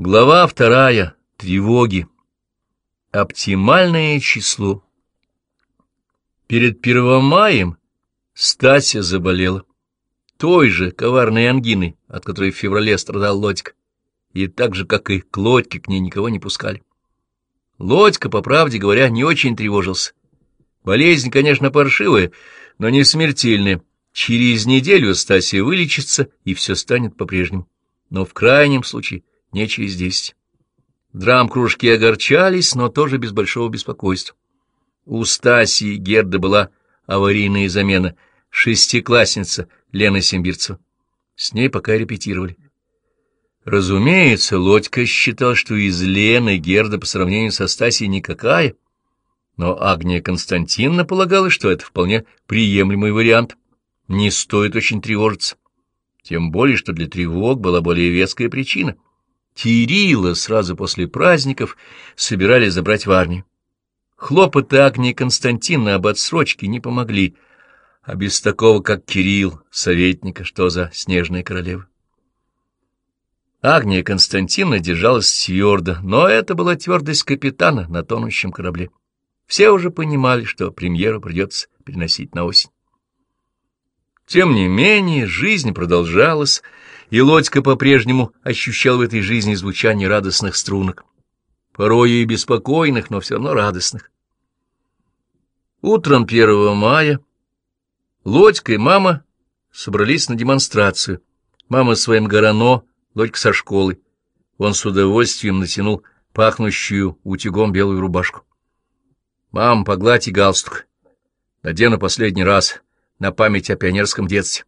Глава вторая. Тревоги. Оптимальное число. Перед Первомаем Стася заболела. Той же коварной ангиной, от которой в феврале страдал Лодька. И так же, как и к Лодьке, к ней никого не пускали. Лодька, по правде говоря, не очень тревожился. Болезнь, конечно, паршивая, но не смертельная. Через неделю Стасия вылечится, и все станет по-прежнему. Но в крайнем случае не через десять. Драм-кружки огорчались, но тоже без большого беспокойства. У Стасии Герда была аварийная замена, шестиклассница Лена Симбирцева. С ней пока репетировали. Разумеется, Лодька считал, что из Лены Герда по сравнению со Стасией никакая, но Агния Константиновна полагала, что это вполне приемлемый вариант. Не стоит очень тревожиться. Тем более, что для тревог была более веская причина — Кирилла сразу после праздников собирались забрать в армию. Хлопоты Агнии Константина об отсрочке не помогли, а без такого, как Кирилл, советника, что за снежная королева. Агния Константиновна держалась твердо, но это была твердость капитана на тонущем корабле. Все уже понимали, что премьеру придется переносить на осень. Тем не менее, жизнь продолжалась, и Лодька по-прежнему ощущал в этой жизни звучание радостных струнок, порою и беспокойных, но все равно радостных. Утром 1 мая Лодька и мама собрались на демонстрацию. Мама своим горано, Лодька со школы. Он с удовольствием натянул пахнущую утюгом белую рубашку. «Мам, погладь и галстук. Надену последний раз, на память о пионерском детстве».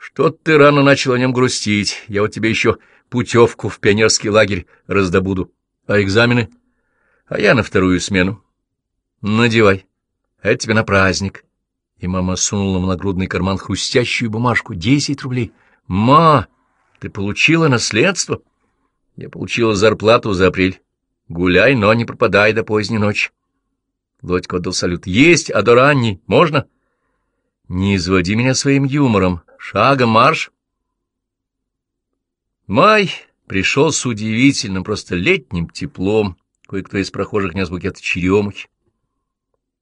Что ты рано начал о нем грустить. Я вот тебе еще путевку в пионерский лагерь раздобуду. А экзамены? А я на вторую смену. Надевай. Это тебе на праздник. И мама сунула в нагрудный карман хрустящую бумажку. Десять рублей. Ма, ты получила наследство? Я получила зарплату за апрель. Гуляй, но не пропадай до поздней ночи. Лодька отдал салют. Есть, а до ранней можно? Не изводи меня своим юмором. Шагом марш! Май пришел с удивительным, просто летним теплом. Кое-кто из прохожих нес букет черемухи.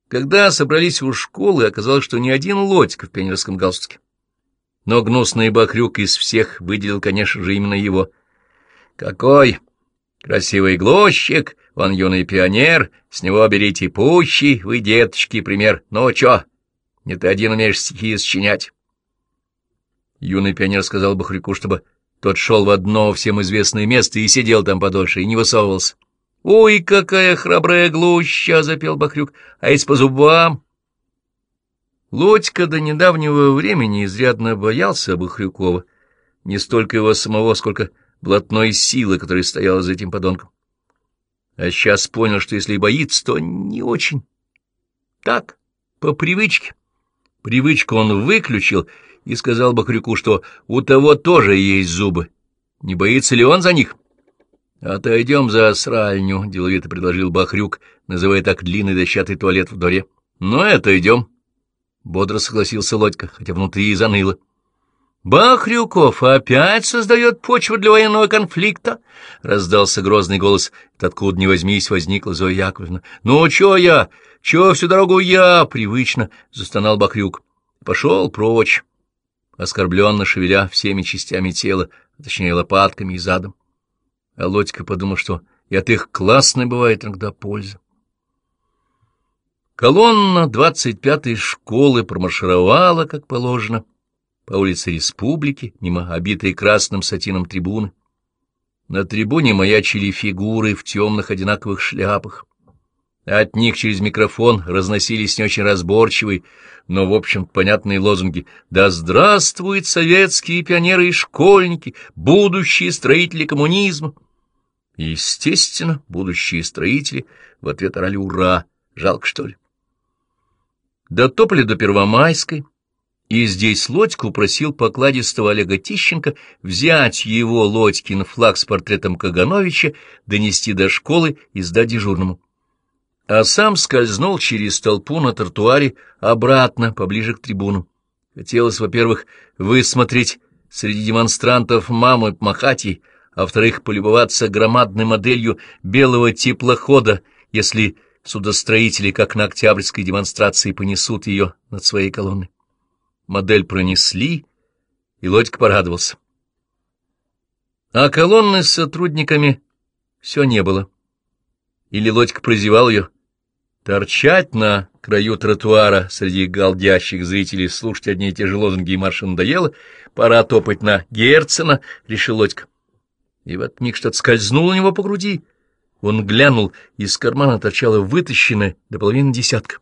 Когда собрались у школы, оказалось, что ни один лодька в пионерском галстуке. Но гнусный бахрюк из всех выделил, конечно же, именно его. «Какой красивый глощик! Он юный пионер, с него берите пущи, вы, деточки, пример. Ну, чё, не ты один умеешь стихи сочинять?» Юный пионер сказал Бахрюку, чтобы тот шел в одно всем известное место и сидел там подольше, и не высовывался. — Ой, какая храбрая глуща! — запел Бахрюк. — А если по зубам? Лодька до недавнего времени изрядно боялся Бахрюкова, не столько его самого, сколько блатной силы, которая стояла за этим подонком. А сейчас понял, что если и боится, то не очень. Так, по привычке. Привычку он выключил — и сказал Бахрюку, что у того тоже есть зубы. Не боится ли он за них? — Отойдем за сральню, — деловито предложил Бахрюк, называя так длинный дощатый туалет в дворе. — Ну, это идем. Бодро согласился Лодька, хотя внутри и заныло. — Бахрюков опять создает почву для военного конфликта? — раздался грозный голос. Откуда ни возьмись, возникла Зоя Яковлевна. — Ну, чё я? Чё всю дорогу я? — привычно застонал Бахрюк. Пошел прочь оскорбленно шевеля всеми частями тела, а точнее лопатками и задом. А Лодька подумал, что и от их классной бывает иногда польза. Колонна двадцать пятой школы промаршировала, как положено, по улице Республики, мимо обитой красным сатином трибуны. На трибуне маячили фигуры в темных одинаковых шляпах. От них через микрофон разносились не очень разборчивые, но, в общем понятные лозунги «Да здравствуют советские пионеры и школьники, будущие строители коммунизма!» естественно, будущие строители в ответ орали «Ура!» Жалко, что ли? Дотопали до Первомайской, и здесь Лодьку просил покладистого Олега Тищенко взять его, Лодькин, флаг с портретом Кагановича, донести до школы и сдать дежурному а сам скользнул через толпу на тротуаре обратно, поближе к трибуну. Хотелось, во-первых, высмотреть среди демонстрантов маму и махать ей, а во-вторых, полюбоваться громадной моделью белого теплохода, если судостроители, как на октябрьской демонстрации, понесут ее над своей колонной. Модель пронесли, и Лодька порадовался. А колонны с сотрудниками все не было. Или Лодька прозевал ее. Торчать на краю тротуара среди галдящих зрителей, слушать одни и те же лозунги и марши надоело, пора топать на Герцена, — решил Лодька. И в этот миг что-то скользнуло у него по груди. Он глянул, из кармана торчала вытащенная до половины десятка.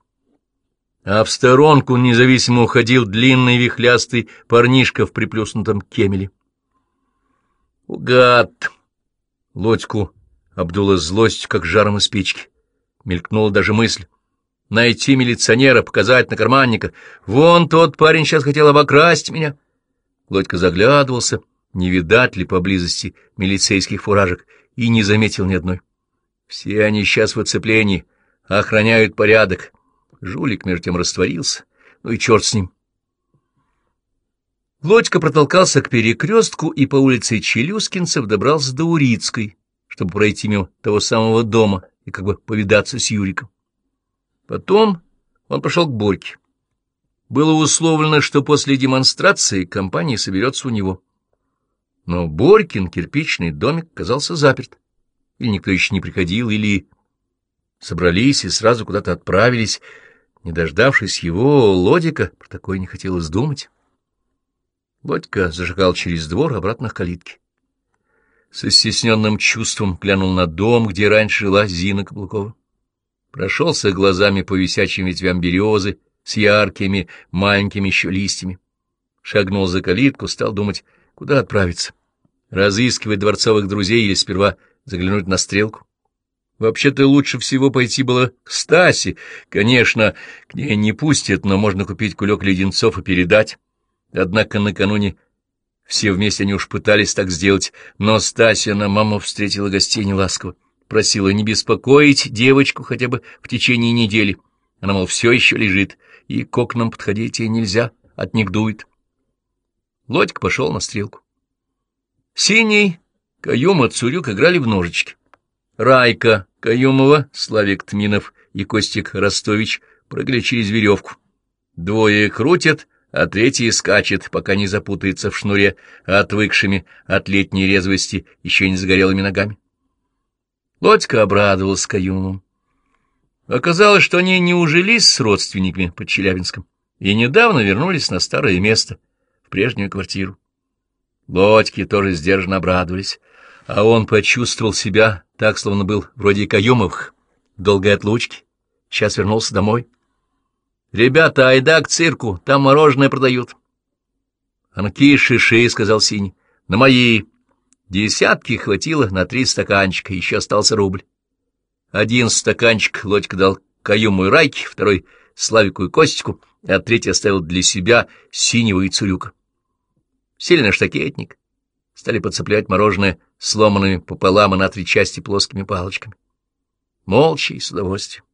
А в сторонку независимо уходил длинный вихлястый парнишка в приплюснутом кемеле. «Угад!» Лодьку обдуло злость, как жаром из печки. Мелькнула даже мысль. Найти милиционера, показать на карманника. Вон тот парень сейчас хотел обокрасть меня. Лодька заглядывался, не видать ли поблизости милицейских фуражек, и не заметил ни одной. Все они сейчас в оцеплении, охраняют порядок. Жулик между тем растворился. Ну и черт с ним. Лодька протолкался к перекрестку и по улице Челюскинцев добрался до Урицкой, чтобы пройти мимо того самого дома и как бы повидаться с Юриком. Потом он пошел к Борьке. Было условлено, что после демонстрации компания соберется у него. Но Борькин кирпичный домик казался заперт. Или никто еще не приходил, или собрались и сразу куда-то отправились. Не дождавшись его, Лодика про такое не хотелось думать. Лодька зажигал через двор обратно к калитке. Со стесненным чувством глянул на дом, где раньше жила Зина Каблукова. Прошелся глазами по висячим ветвям березы с яркими, маленькими еще листьями. Шагнул за калитку, стал думать, куда отправиться. Разыскивать дворцовых друзей или сперва заглянуть на стрелку. Вообще-то лучше всего пойти было к Стасе. Конечно, к ней не пустят, но можно купить кулек леденцов и передать. Однако накануне все вместе они уж пытались так сделать, но Стася на маму встретила гостей неласково. Просила не беспокоить девочку хотя бы в течение недели. Она, мол, все еще лежит, и к окнам подходить ей нельзя, от них дует. Лодька пошел на стрелку. Синий, Каюма, Цурюк играли в ножички. Райка Каюмова, Славик Тминов и Костик Ростович прыгали через веревку. Двое крутят, а третий скачет, пока не запутается в шнуре, отвыкшими от летней резвости еще не загорелыми ногами. Лодька обрадовался Каюмовым. Оказалось, что они не ужились с родственниками под Челябинском и недавно вернулись на старое место, в прежнюю квартиру. Лодьки тоже сдержанно обрадовались, а он почувствовал себя так, словно был вроде Каюмовых, долгой отлучки, сейчас вернулся домой. «Ребята, айда к цирку, там мороженое продают». «Анки шиши», — сказал Синий. «На мои». Десятки хватило на три стаканчика, еще остался рубль. Один стаканчик Лодька дал Каюму и Райке, второй — Славику и Костику, а третий оставил для себя Синего и Цурюка. Сели на штакетник, стали подцеплять мороженое сломанными пополам и на три части плоскими палочками. Молча и с удовольствием.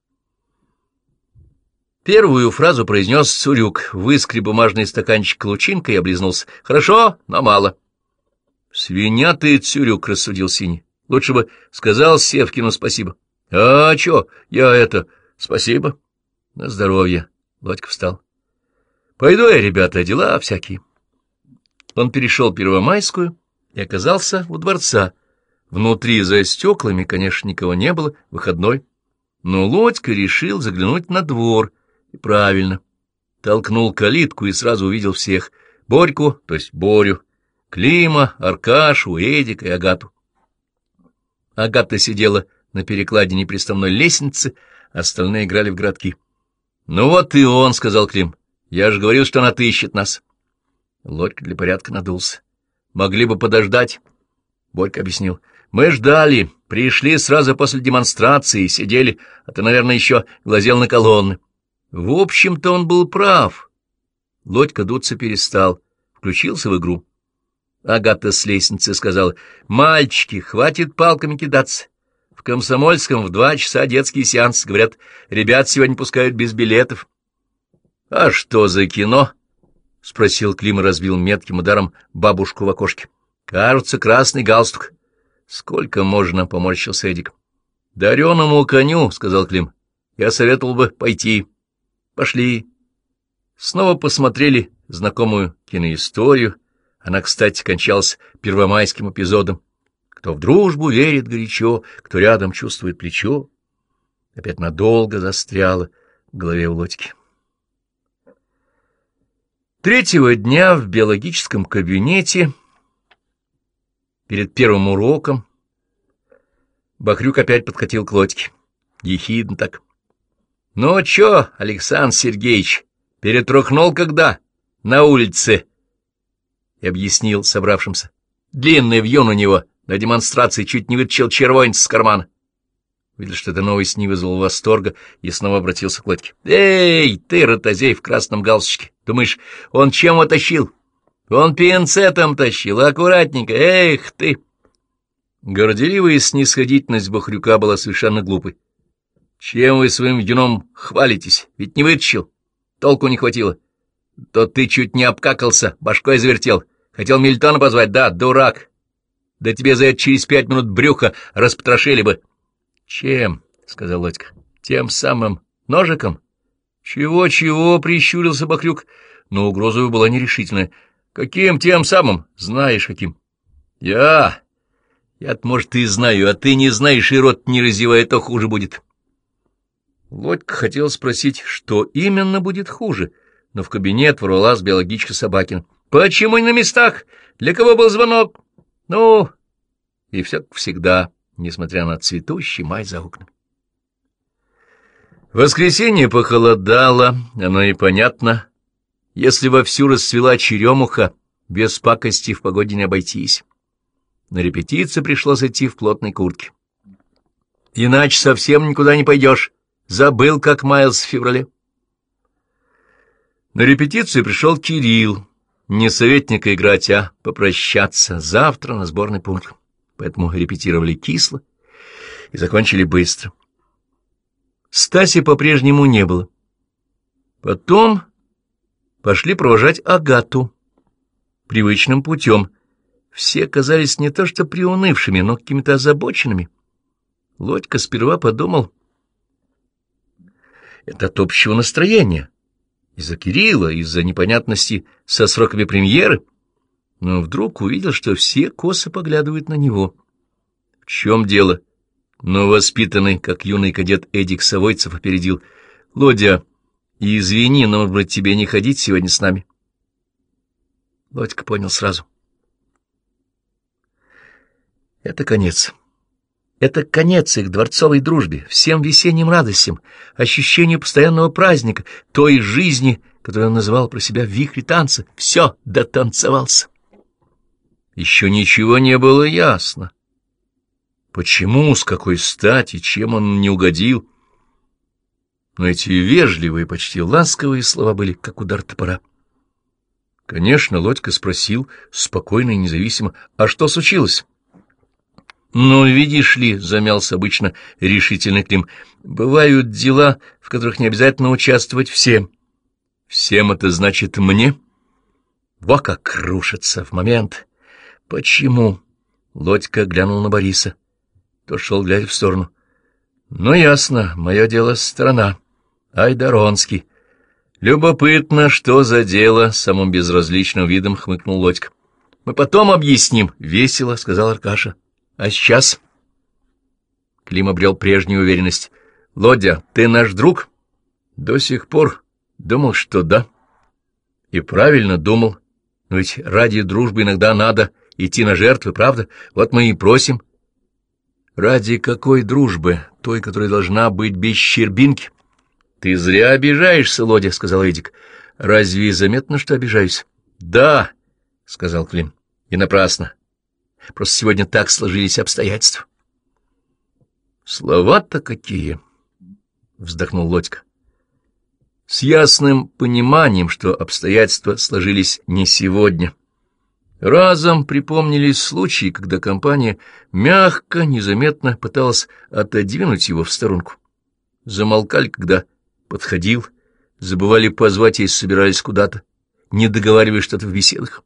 Первую фразу произнес Цурюк, выскреб бумажный стаканчик лучинкой и облизнулся. «Хорошо, но мало». «Свинья ты, Цурюк», — рассудил Синий. «Лучше бы сказал Севкину спасибо». «А чё, я это... Спасибо». «На здоровье». Лодька встал. «Пойду я, ребята, дела всякие». Он перешел Первомайскую и оказался у дворца. Внутри за стеклами, конечно, никого не было, выходной. Но Лодька решил заглянуть на двор — правильно. Толкнул калитку и сразу увидел всех. Борьку, то есть Борю, Клима, Аркашу, Эдика и Агату. Агата сидела на перекладине приставной лестницы, остальные играли в городки. — Ну вот и он, — сказал Клим. — Я же говорил, что она отыщет нас. Лодька для порядка надулся. — Могли бы подождать. Борька объяснил. — Мы ждали, пришли сразу после демонстрации, сидели, а ты, наверное, еще глазел на колонны. В общем-то, он был прав. Лодька дуться перестал, включился в игру. Агата с лестницы сказала, «Мальчики, хватит палками кидаться. В Комсомольском в два часа детский сеанс. Говорят, ребят сегодня пускают без билетов». «А что за кино?» — спросил Клим и разбил метким ударом бабушку в окошке. «Кажется, красный галстук. Сколько можно, — поморщился Эдик. — Дареному коню, — сказал Клим, — я советовал бы пойти. Пошли. Снова посмотрели знакомую киноисторию. Она, кстати, кончалась первомайским эпизодом. Кто в дружбу верит горячо, кто рядом чувствует плечо. Опять надолго застряла в голове у Лодьки. Третьего дня в биологическом кабинете перед первым уроком Бахрюк опять подкатил к Лодьке. Ехидно так. — Ну чё, Александр Сергеевич, перетрухнул когда? На улице. И объяснил собравшимся. Длинный вьюн у него на демонстрации чуть не вытащил червонец с кармана. Видел, что эта новость не вызвала восторга, и снова обратился к Лодьке. — Эй, ты, ротозей в красном галстучке, думаешь, он чем утащил? Он пинцетом тащил, аккуратненько, эх ты! Горделивая снисходительность Бахрюка была совершенно глупой. — Чем вы своим вином хвалитесь? Ведь не вытащил. Толку не хватило. То ты чуть не обкакался, башкой завертел. Хотел Мильтона позвать, да, дурак. Да тебе за это через пять минут брюха распотрошили бы. Чем? — сказал Лодька. — Тем самым ножиком? Чего, — Чего-чего? — прищурился Бахрюк, но угроза его была нерешительная. — Каким тем самым? Знаешь, каким? — Я... я может, и знаю, а ты не знаешь, и рот не разевай, то хуже будет. Лодька хотел спросить, что именно будет хуже, но в кабинет ворвалась биологичка Собакина. — Почему не на местах? Для кого был звонок? — Ну... И все как всегда несмотря на цветущий май за окнами. Воскресенье похолодало, оно и понятно. Если вовсю расцвела черемуха, без пакости в погоде не обойтись. На репетиции пришлось идти в плотной куртке. Иначе совсем никуда не пойдешь. Забыл, как маялся в феврале. На репетицию пришел Кирилл. Не советника играть, а попрощаться. Завтра на сборный пункт поэтому репетировали кисло и закончили быстро. Стаси по-прежнему не было. Потом пошли провожать Агату привычным путем. Все казались не то что приунывшими, но какими-то озабоченными. Лодька сперва подумал, это от общего настроения, из-за Кирилла, из-за непонятности со сроками премьеры — но вдруг увидел, что все косо поглядывают на него. В чем дело? Но воспитанный, как юный кадет Эдик Савойцев, опередил. — Лодя, извини, но, может быть, тебе не ходить сегодня с нами? Лодька понял сразу. Это конец. Это конец их дворцовой дружбе, всем весенним радостям, ощущению постоянного праздника, той жизни, которую он называл про себя вихре танца. Все дотанцевался. Еще ничего не было ясно. Почему, с какой стати, чем он не угодил? Но эти вежливые, почти ласковые слова были, как удар топора. Конечно, Лодька спросил, спокойно и независимо, а что случилось? «Ну, видишь ли», — замялся обычно решительный Клим, — «бывают дела, в которых не обязательно участвовать всем». «Всем это значит мне?» Во как рушится в момент, «Почему?» — Лодька глянул на Бориса. Тот шел, глядя в сторону. «Ну, ясно, мое дело сторона. Айдаронский». «Любопытно, что за дело?» — самым безразличным видом хмыкнул Лодька. «Мы потом объясним», — весело сказал Аркаша. «А сейчас?» Клим обрел прежнюю уверенность. «Лодя, ты наш друг?» «До сих пор думал, что да». «И правильно думал. Но ведь ради дружбы иногда надо идти на жертвы, правда? Вот мы и просим. Ради какой дружбы? Той, которая должна быть без щербинки? Ты зря обижаешься, Лодя, — сказал Эдик. Разве заметно, что обижаюсь? Да, — сказал Клим. И напрасно. Просто сегодня так сложились обстоятельства. Слова-то какие! — вздохнул Лодька. С ясным пониманием, что обстоятельства сложились не сегодня — Разом припомнились случаи, когда компания мягко, незаметно пыталась отодвинуть его в сторонку. Замолкали, когда подходил, забывали позвать, если собирались куда-то, не договаривая что-то в беседах.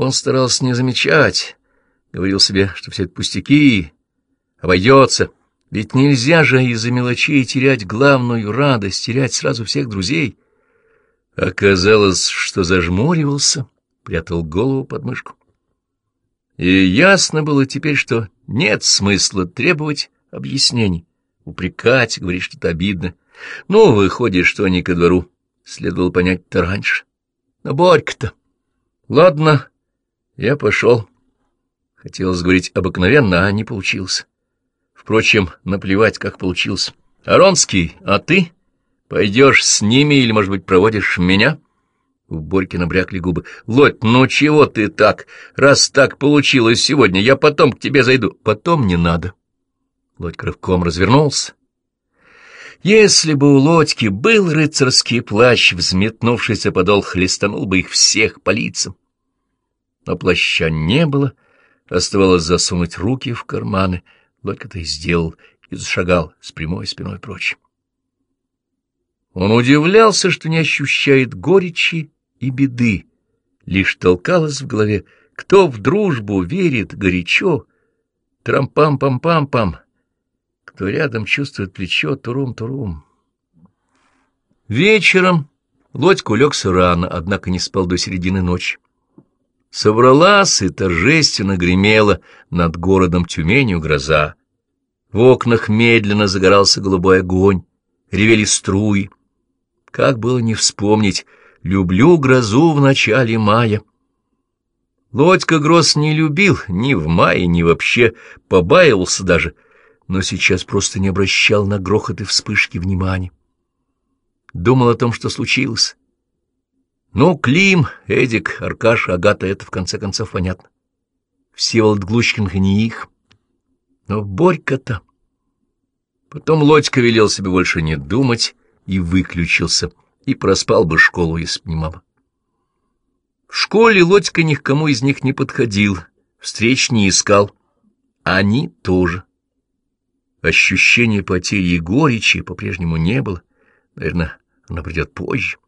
Он старался не замечать, Говорил себе, что все это пустяки, обойдется. Ведь нельзя же из-за мелочей терять главную радость, терять сразу всех друзей. Оказалось, что зажмуривался, прятал голову под мышку. И ясно было теперь, что нет смысла требовать объяснений, упрекать, говорить что-то обидно. Ну, выходит, что они ко двору. Следовало понять-то раньше. Но Борька-то... Ладно, я пошел. Хотелось говорить обыкновенно, а не получилось. Впрочем, наплевать, как получилось. Аронский, а ты? Пойдешь с ними или, может быть, проводишь меня? У Борьки набрякли губы. Лодь, ну чего ты так? Раз так получилось сегодня, я потом к тебе зайду. Потом не надо. Лодька рывком развернулся. Если бы у Лодьки был рыцарский плащ, взметнувшийся подол хлестанул бы их всех по лицам. Но плаща не было, оставалось засунуть руки в карманы. Лодька-то и сделал, и зашагал с прямой спиной прочь. Он удивлялся, что не ощущает горечи и беды. Лишь толкалось в голове, кто в дружбу верит горячо, трам-пам-пам-пам-пам, кто рядом чувствует плечо, турум-турум. Вечером Лодька улегся рано, однако не спал до середины ночи. Собралась и торжественно гремела над городом Тюменью гроза. В окнах медленно загорался голубой огонь, ревели струи. Как было не вспомнить, люблю грозу в начале мая. Лодька гроз не любил ни в мае, ни вообще, побаивался даже, но сейчас просто не обращал на грохот и вспышки внимания. Думал о том, что случилось. Ну, Клим, Эдик, Аркаш, Агата — это в конце концов понятно. Всеволод Глущкин не их. Но Борька-то... Потом Лодька велел себе больше не думать и выключился, и проспал бы школу, если б не мама. В школе Лодька ни к кому из них не подходил, встреч не искал. Они тоже. Ощущения потери и горечи по-прежнему не было. Наверное, она придет позже.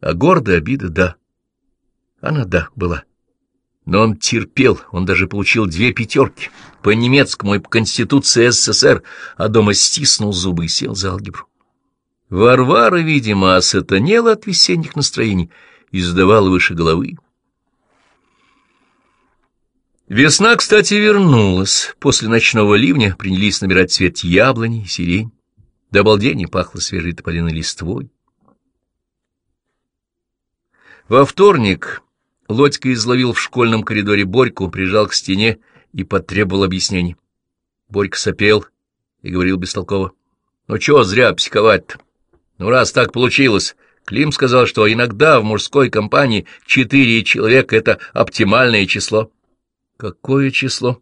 А гордая обида — да. Она, да, была. Но он терпел, он даже получил две пятерки по немецкому и по Конституции СССР, а дома стиснул зубы и сел за алгебру. Варвара, видимо, осатанела от весенних настроений и задавала выше головы. Весна, кстати, вернулась. После ночного ливня принялись набирать цвет яблони и сирень. До обалдения пахло свежей тополиной листвой. Во вторник Лодька изловил в школьном коридоре Борьку, прижал к стене и потребовал объяснений. Борька сопел и говорил бестолково. — Ну чего зря психовать-то? Ну раз так получилось... Клим сказал, что иногда в мужской компании четыре человека — это оптимальное число. Какое число?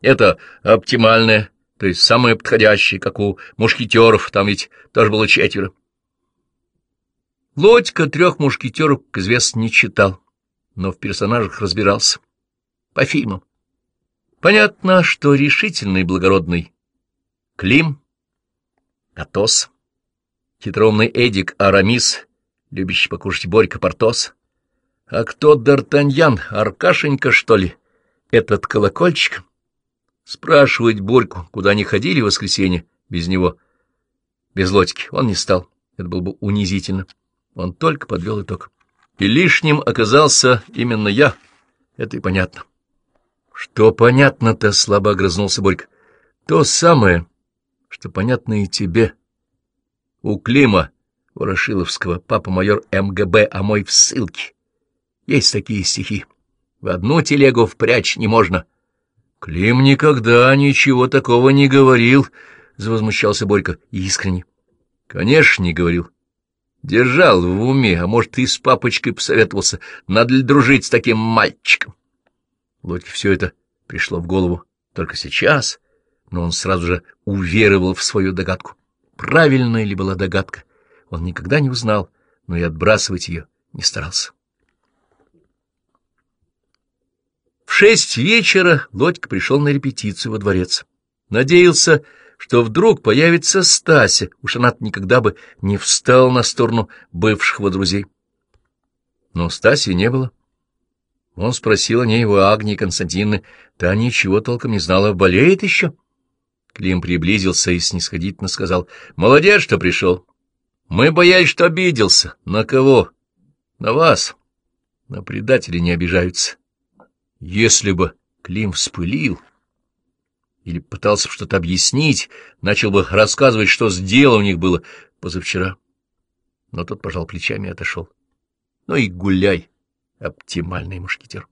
Это оптимальное, то есть самое подходящее, как у мушкетеров, там ведь тоже было четверо. Лодька трех мушкетеров, как известно, не читал, но в персонажах разбирался. По фильмам. Понятно, что решительный и благородный Клим, Атос, хитроумный Эдик Арамис, любящий покушать Борька Портос. А кто Д'Артаньян, Аркашенька, что ли? Этот колокольчик? Спрашивать Борьку, куда они ходили в воскресенье без него, без Лодьки, он не стал. Это было бы унизительно. Он только подвел итог. И лишним оказался именно я. Это и понятно. Что понятно-то, слабо огрызнулся Борька. То самое, что понятно и тебе. У Клима Ворошиловского папа майор МГБ, а мой в ссылке. Есть такие стихи. В одну телегу впрячь не можно. Клим никогда ничего такого не говорил, — завозмущался Борька искренне. — Конечно, не говорил. Держал в уме, а может, и с папочкой посоветовался, надо ли дружить с таким мальчиком. Лодьке все это пришло в голову только сейчас, но он сразу же уверовал в свою догадку. Правильная ли была догадка, он никогда не узнал, но и отбрасывать ее не старался. В шесть вечера Лодька пришел на репетицию во дворец. Надеялся, что вдруг появится Стася, уж она никогда бы не встала на сторону бывших его друзей. Но Стаси не было. Он спросил о ней у Агнии Константиновны. Та ничего толком не знала, болеет еще. Клим приблизился и снисходительно сказал. — Молодец, что пришел. Мы боялись, что обиделся. На кого? На вас. На предателей не обижаются. Если бы Клим вспылил или пытался что-то объяснить, начал бы рассказывать, что сделано у них было позавчера. Но тот пожал плечами и отошел. Ну и гуляй, оптимальный мушкетер.